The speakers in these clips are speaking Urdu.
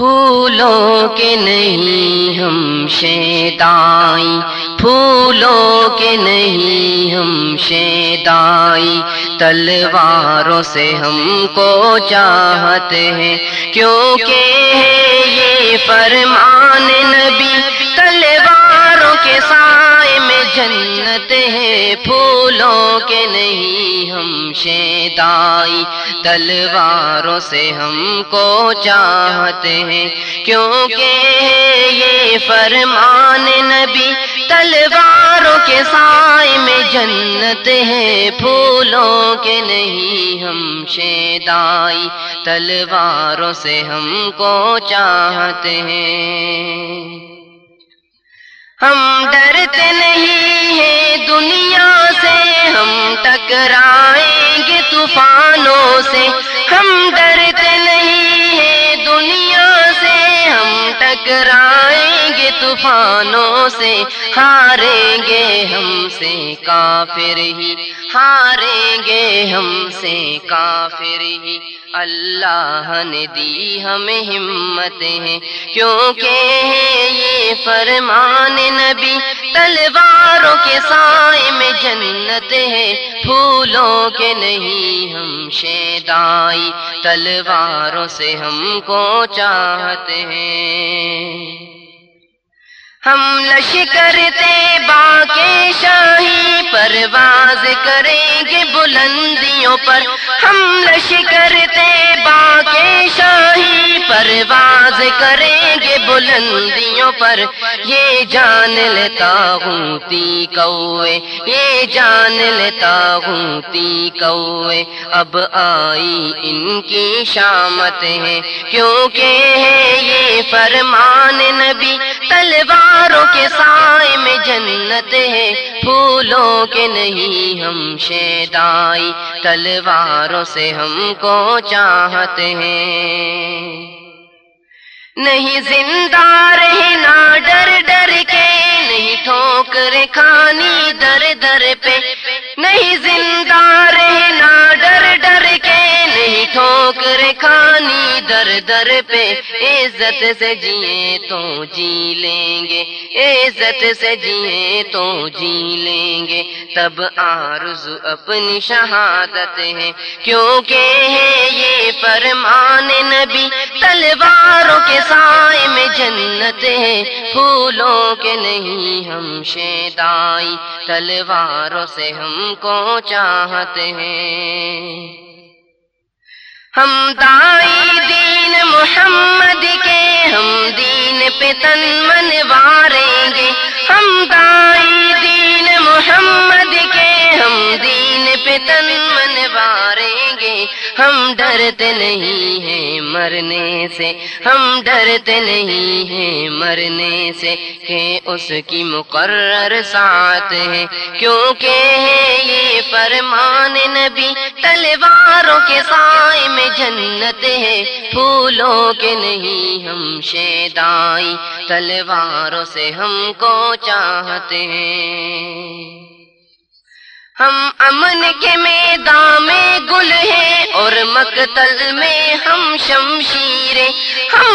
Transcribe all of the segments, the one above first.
پھولوں کے نہیں ہم شیدائی، پھولوں کے نہیں ہم شیدائی۔ تلواروں سے ہم کو چاہتے ہیں کیونکہ یہ فرمان نبی جنت ہے، پھولوں کے نہیں ہم شیدائی۔ تلواروں سے ہم کو چاہتے ہیں۔ کیونکہ یہ فرمان نبی، تلواروں کے سائے میں جنت ہے۔ پھولوں کے نہیں ہم شیدائی۔ تلواروں سے ہم کو چاہتے ہیں۔ ہم ڈرتے نہیں ہیں دنیا سے، ہم ٹکرائیں گے طوفانوں سے۔ ہم ڈرتے نہیں ہیں دنیا سے، ہم ٹکرائیں گے طوفانوں سے۔ ہاریں گے ہم سے کافر ہی، ہاریں گے ہم سے کافر ہی۔ اللہ نے دی ہمیں ہمت ہے کیونکہ فرمان نبی، تلواروں کے سائے میں جنت ہے۔ پھولوں کے نہیں ہم شیدائی، تلواروں سے ہم کو چاہتے ہیں ہم لشکرتے باقی شاہی پرواز کریں گے بلندیوں پر۔ ہم لشکرتے کریں گے بلندیوں پر یہ جان لیتا ہوں تی کوے، یہ جان لیتا ہوں تی کوے۔ اب آئی ان کی شامت ہے، کیونکہ ہے یہ فرمان نبی۔ تلواروں کے سائے میں جنت ہے، پھولوں کے نہیں ہم شیدائی۔ تلواروں سے ہم کو چاہتے ہیں نہیں زندہ رہنا ڈر ڈر کے، نہیں ٹھوکر کھانی در در پہ۔ نہیں زندہ رہنا ڈر ڈر کے، نہیں ٹھوکر کھانی در در پہ۔ عزت سے جیے تو جی لیں گے، عزت سے جیے تو جی لیں گے۔ تب آرزو اپنی شہادت ہے۔ کیونکہ ہے یہ فرمان نبی کے سائے میں جنت ہے پھولوں کے نہیں ہم شیدائی، تلواروں سے ہم کو چاہتے ہیں۔ ہم دائی دین محمد کے، ہم دین پہ تن منواریں گے۔ ہم دائی دین محمد کے، ہم دین پہ تن منواریں گے۔ ہم ڈرتے نہیں ہیں مرنے سے۔ ہم ڈرتے نہیں ہیں مرنے سے کہ اس کی مقرر ساتھ ہے۔ کیونکہ یہ فرمان نبی تلواروں کے سائے میں جنت ہے۔ پھولوں کے نہیں ہم شیدائی۔ تلواروں سے ہم کو چاہتے ہیں۔ ہم امن کے میدان میں گل ہیں اور مقتل میں ہم شمشیریں۔ ہم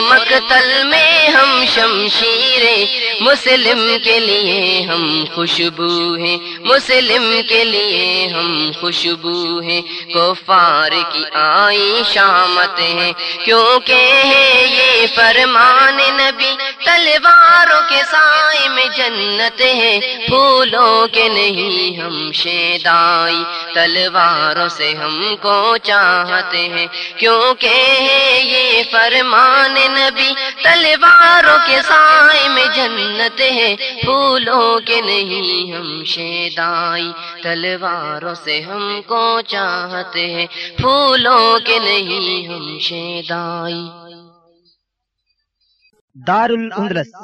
مقتل میں ہم شمشیریں مسلم کے لیے ہم خوشبو ہیں۔ مسلم کے لیے ہم خوشبو ہیں۔ کفار کی آئی شامت ہے کیونکہ ہے یہ فرمان نبی، تلواروں کے سائے میں جنت ہے۔ پھولوں کے نہیں ہم شیدائی، تلواروں سے ہم کو چاہتے ہیں۔ کیونکہ ہے یہ فرمان نبی، تلواروں کے سائے میں جنت ہے۔ پھولوں کے نہیں ہم شیدائی، تلواروں سے ہم کو چاہتے ہیں پھولوں کے نہیں ہم شیدائی۔ دار الاندلس